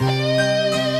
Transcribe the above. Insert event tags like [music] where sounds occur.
Música [laughs]